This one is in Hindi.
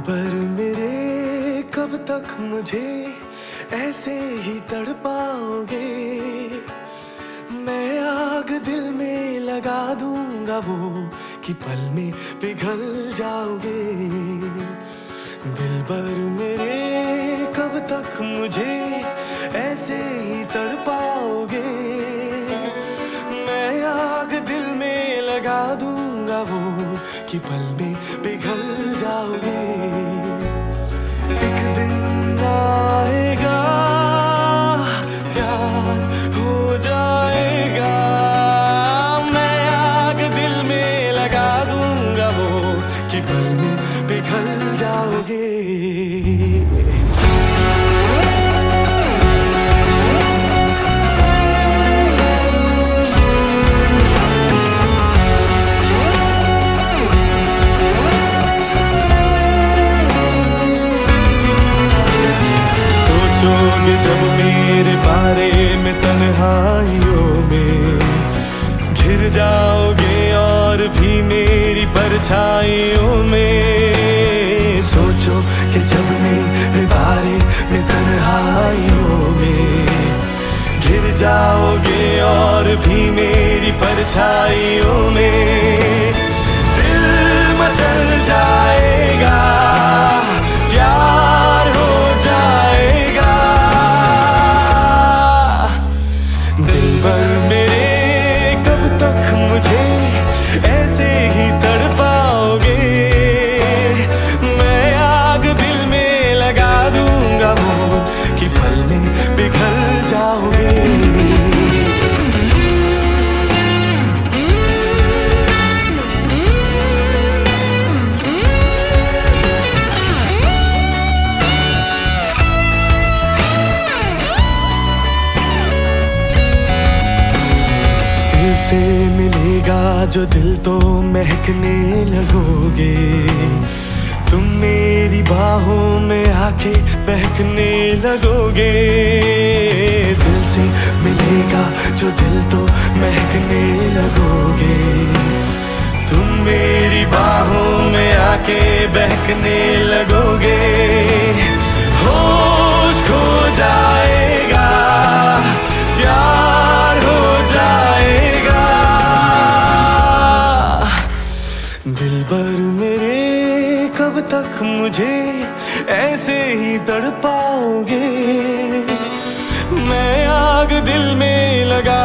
पर मेरे, कब तक मुझे ऐसे ही तड़पाओगे? मैं आग दिल में लगा दूँगा वो कि पल में पिघल जाओगे। दिल पर मेरे, कब तक मुझे कि पल में पिघल जाओगे। एक दिन आएगा, प्यार हो जाएगा। मैं आग दिल में लगा दूँगा वो कि पल में पिघल जाओगे। सोचोगे जब मेरे बारे में तन्हाइयों में घिर जाओगे और भी मेरी परछाइयों में। सोचो कि जब मेरे बारे में तन्हाइयों में घिर जाओगे और भी मेरी परछाइयों में। से मिलेगा जो दिल तो महकने लगोगे। तुम मेरी बाहों में आके बहकने लगोगे। दिल से मिलेगा जो दिल तो महकने लगोगे। तुम मेरी बाहों में आके बहकने लगोगे। भर मेरे कब तक मुझे ऐसे ही तड़पाओगे मैं आग दिल में लगा